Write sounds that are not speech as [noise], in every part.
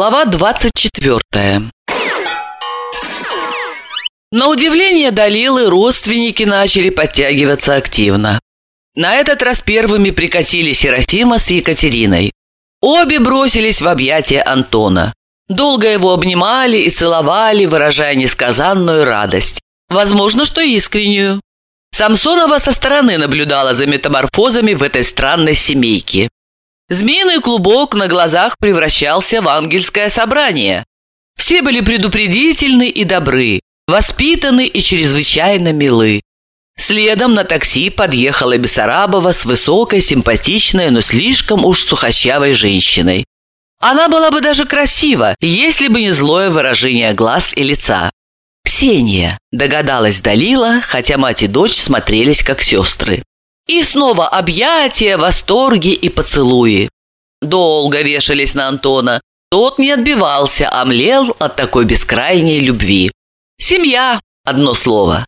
Глава 24 На удивление Далилы родственники начали подтягиваться активно. На этот раз первыми прикатили Серафима с Екатериной. Обе бросились в объятия Антона. Долго его обнимали и целовали, выражая несказанную радость. Возможно, что искреннюю. Самсонова со стороны наблюдала за метаморфозами в этой странной семейке. Змеиный клубок на глазах превращался в ангельское собрание. Все были предупредительны и добры, воспитаны и чрезвычайно милы. Следом на такси подъехала Бессарабова с высокой, симпатичной, но слишком уж сухощавой женщиной. Она была бы даже красива, если бы не злое выражение глаз и лица. «Ксения», – догадалась Далила, хотя мать и дочь смотрелись как сестры. И снова объятия, восторги и поцелуи. Долго вешались на Антона. Тот не отбивался, а млел от такой бескрайней любви. Семья – одно слово.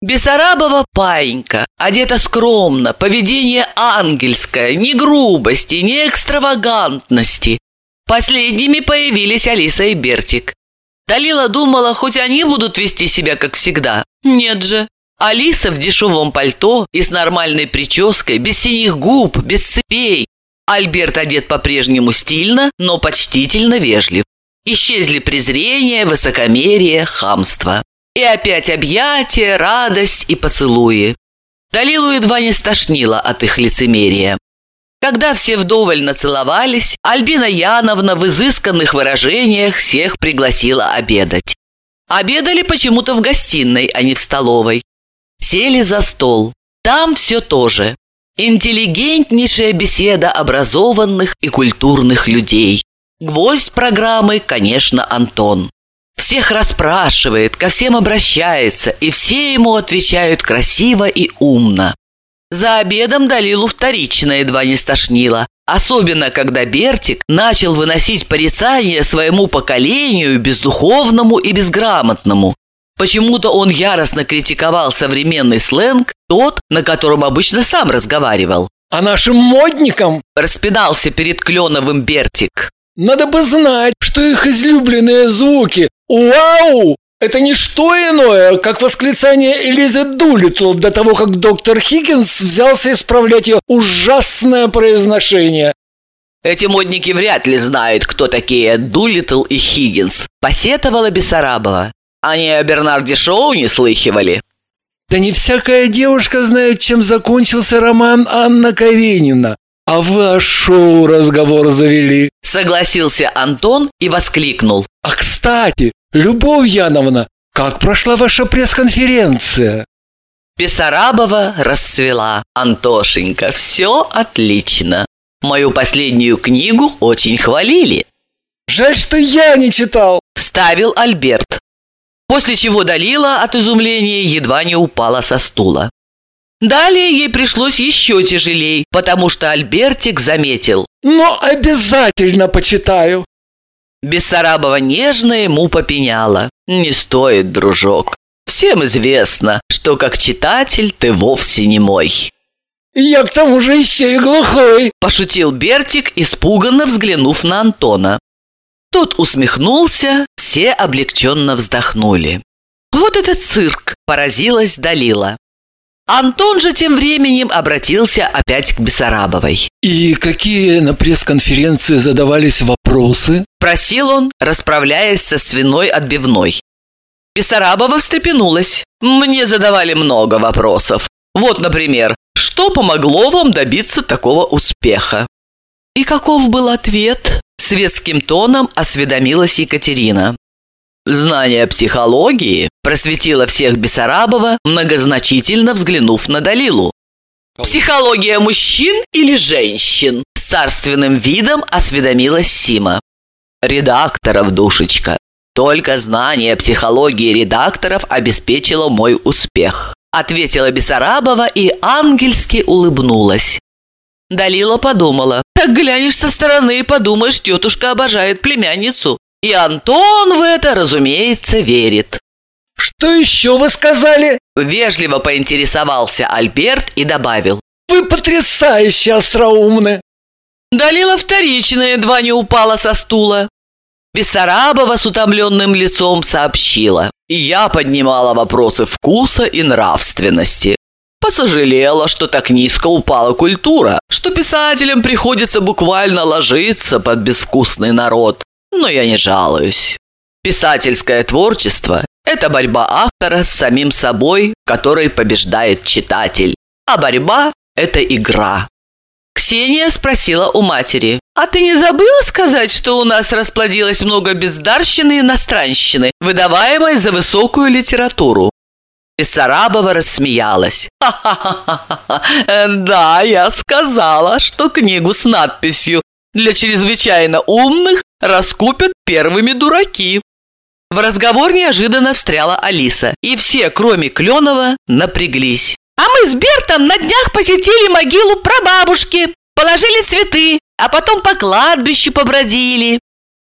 Бессарабова паинька, одета скромно, поведение ангельское, ни грубости, ни экстравагантности. Последними появились Алиса и Бертик. Далила думала, хоть они будут вести себя как всегда. Нет же. Алиса в дешевом пальто и с нормальной прической, без синих губ, без цепей. Альберт одет по-прежнему стильно, но почтительно вежлив. Исчезли презрение, высокомерие, хамство. И опять объятия, радость и поцелуи. Далилу едва не стошнило от их лицемерия. Когда все вдоволь нацеловались, Альбина Яновна в изысканных выражениях всех пригласила обедать. Обедали почему-то в гостиной, а не в столовой. Сели за стол. Там все то же. Интеллигентнейшая беседа образованных и культурных людей. Гвоздь программы, конечно, Антон. Всех расспрашивает, ко всем обращается, и все ему отвечают красиво и умно. За обедом Далилу вторично едва не стошнило, особенно когда Бертик начал выносить порицания своему поколению бездуховному и безграмотному, Почему-то он яростно критиковал современный сленг, тот, на котором обычно сам разговаривал. «А нашим модникам?» – распинался перед Кленовым Бертик. «Надо бы знать, что их излюбленные звуки «Вау!» – это не что иное, как восклицание Элизы Дулитл до того, как доктор Хиггинс взялся исправлять ее ужасное произношение. Эти модники вряд ли знают, кто такие Дулитл и Хиггинс, посетовала Бессарабова. Они о Бернарде Шоу не слыхивали. Да не всякая девушка знает, чем закончился роман Анна Каренина. А вы о шоу разговор завели. Согласился Антон и воскликнул. А кстати, Любовь Яновна, как прошла ваша пресс-конференция? Писарабова расцвела. Антошенька, все отлично. Мою последнюю книгу очень хвалили. Жаль, что я не читал. Вставил Альберт после чего Далила от изумления едва не упала со стула. Далее ей пришлось еще тяжелей, потому что Альбертик заметил. «Но обязательно почитаю!» Бессарабова нежно ему попеняла. «Не стоит, дружок. Всем известно, что как читатель ты вовсе не мой». «Я к тому же еще и глухой!» – пошутил Бертик, испуганно взглянув на Антона. Тот усмехнулся, все облегченно вздохнули. «Вот этот цирк!» – поразилась Далила. Антон же тем временем обратился опять к Бессарабовой. «И какие на пресс-конференции задавались вопросы?» – просил он, расправляясь со свиной отбивной. Бессарабова встрепенулась. «Мне задавали много вопросов. Вот, например, что помогло вам добиться такого успеха?» «И каков был ответ?» – светским тоном осведомилась Екатерина. Знание психологии просветило всех Бессарабова, многозначительно взглянув на Далилу. «Психология мужчин или женщин?» С царственным видом осведомилась Сима. «Редакторов, душечка. Только знание психологии редакторов обеспечило мой успех», ответила Бессарабова и ангельски улыбнулась. Далила подумала. «Так глянешь со стороны и подумаешь, тетушка обожает племянницу. И Антон в это, разумеется, верит. «Что еще вы сказали?» Вежливо поинтересовался Альберт и добавил. «Вы потрясающе остроумны!» Далила вторично едва не упала со стула. Бессарабова с утомленным лицом сообщила. Я поднимала вопросы вкуса и нравственности. Посожалела, что так низко упала культура, что писателям приходится буквально ложиться под безвкусный народ. Но я не жалуюсь. Писательское творчество – это борьба автора с самим собой, который побеждает читатель. А борьба – это игра. Ксения спросила у матери, «А ты не забыла сказать, что у нас расплодилось много бездарщины и иностранщины, выдаваемой за высокую литературу?» Бессарабова рассмеялась. «Ха-ха-ха! [laughs] Да, я сказала, что книгу с надписью «Для чрезвычайно умных раскупят первыми дураки». В разговор неожиданно встряла Алиса, и все, кроме Кленова, напряглись. А мы с Бертом на днях посетили могилу прабабушки, положили цветы, а потом по кладбищу побродили.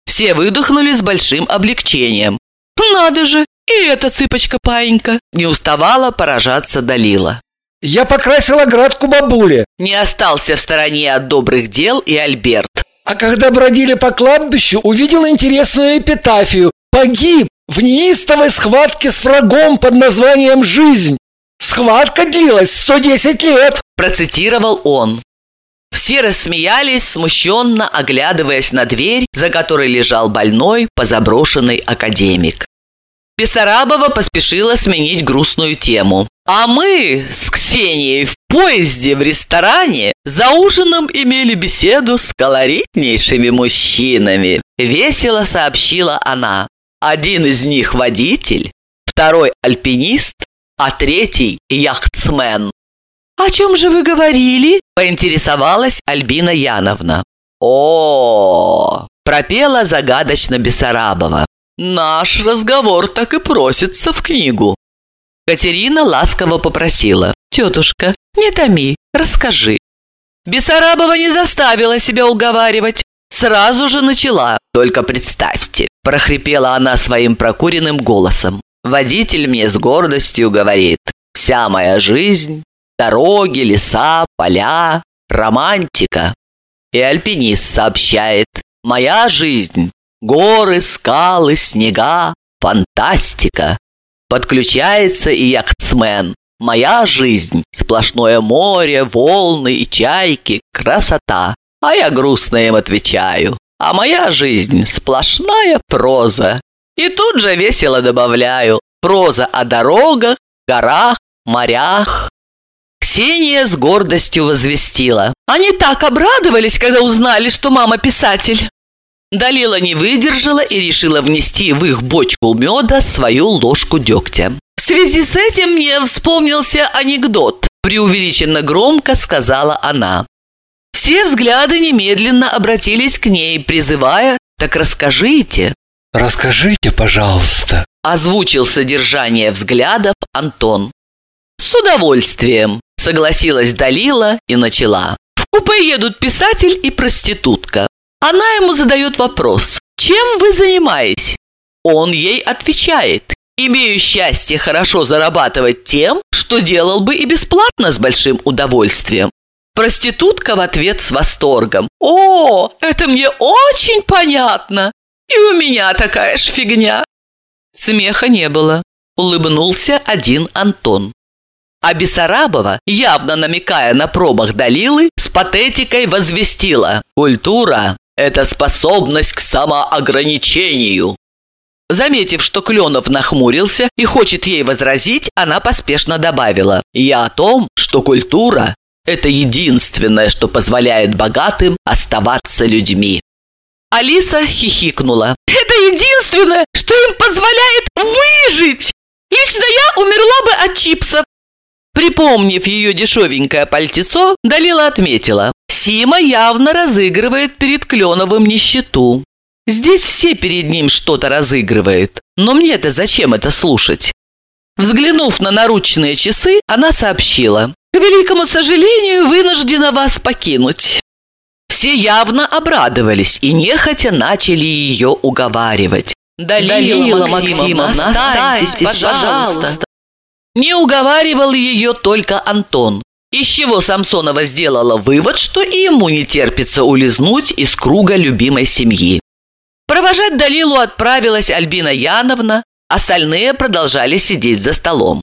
Все выдохнули с большим облегчением. Надо же, и эта цыпочка-паинька не уставала поражаться Далила. Я покрасила градку бабуле. Не остался в стороне от добрых дел и Альберт. А когда бродили по кладбищу, увидел интересную эпитафию. Погиб в неистовой схватке с врагом под названием «Жизнь». Схватка длилась 110 лет, процитировал он. Все рассмеялись, смущенно оглядываясь на дверь, за которой лежал больной, позаброшенный академик. Бессарабова поспешила сменить грустную тему. А мы с Ксенией в поезде в ресторане за ужином имели беседу с колоритнейшими мужчинами. Весело сообщила она. Один из них водитель, второй альпинист, а третий – яхтсмен. «О чем же вы говорили?» – поинтересовалась Альбина Яновна. о, пропела загадочно Бессарабова. «Наш разговор так и просится в книгу». Катерина ласково попросила. «Тетушка, не томи, расскажи». Бессарабова не заставила себя уговаривать. Сразу же начала. «Только представьте», – прохрипела она своим прокуренным голосом. Водитель мне с гордостью говорит, вся моя жизнь – дороги, леса, поля, романтика. И альпинист сообщает, моя жизнь – горы, скалы, снега, фантастика. Подключается и яхтсмен. Моя жизнь – сплошное море, волны и чайки, красота. А я грустно им отвечаю. А моя жизнь – сплошная проза, и тут же весело добавляю проза о дорогах, горах, морях. Ксения с гордостью возвестила. Они так обрадовались, когда узнали, что мама писатель. Далила не выдержала и решила внести в их бочку меда свою ложку дегтя. В связи с этим мне вспомнился анекдот. Преувеличенно громко сказала она. Все взгляды немедленно обратились к ней, призывая «Так расскажите». «Расскажите, пожалуйста», – озвучил содержание взглядов Антон. «С удовольствием», – согласилась Далила и начала. В купе едут писатель и проститутка. Она ему задает вопрос «Чем вы занимаетесь?» Он ей отвечает «Имею счастье хорошо зарабатывать тем, что делал бы и бесплатно с большим удовольствием». Проститутка в ответ с восторгом «О, это мне очень понятно! И у меня такая ж фигня. Смеха не было. Улыбнулся один Антон. А Бессарабова, явно намекая на промах Далилы, с патетикой возвестила «Культура – это способность к самоограничению». Заметив, что Кленов нахмурился и хочет ей возразить, она поспешно добавила «Я о том, что культура – это единственное, что позволяет богатым оставаться людьми». Алиса хихикнула. «Это единственное, что им позволяет выжить! Лично я умерла бы от чипсов!» Припомнив ее дешевенькое пальтецо, Далила отметила. Сима явно разыгрывает перед Кленовым нищету. Здесь все перед ним что-то разыгрывают. Но мне-то зачем это слушать? Взглянув на наручные часы, она сообщила. «К великому сожалению, вынуждена вас покинуть. Все явно обрадовались и нехотя начали ее уговаривать. «Далила, Максимовна, останьтесь, пожалуйста!» Не уговаривал ее только Антон, из чего Самсонова сделала вывод, что и ему не терпится улизнуть из круга любимой семьи. Провожать Далилу отправилась Альбина Яновна, остальные продолжали сидеть за столом.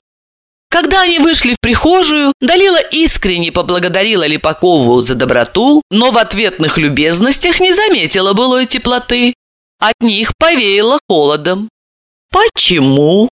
Когда они вышли в прихожую, Далила искренне поблагодарила Липакову за доброту, но в ответных любезностях не заметила былой теплоты. От них повеяло холодом. Почему?